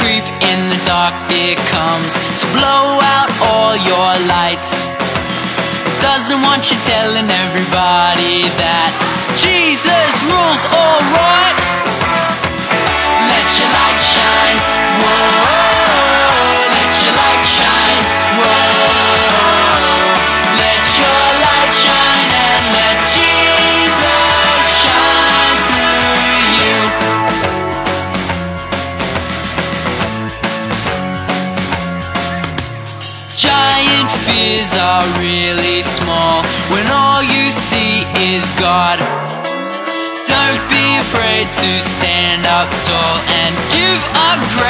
creep in the dark it comes to blow out all your lights. Doesn't want you telling everybody that Jesus rules all right Giant are really small when all you see is God. Don't be afraid to stand up tall and give a great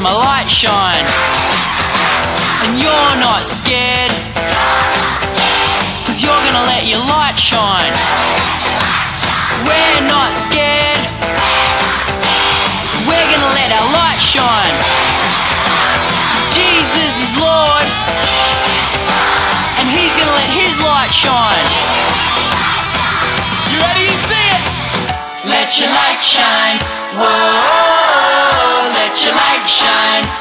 my light shine. And you're not scared. Cause you're gonna let your light shine. We're not scared. We're gonna let our light shine. Cause Jesus is Lord. And He's gonna let His light shine. You ready to see it? Let your light shine. Whoa let your light shine.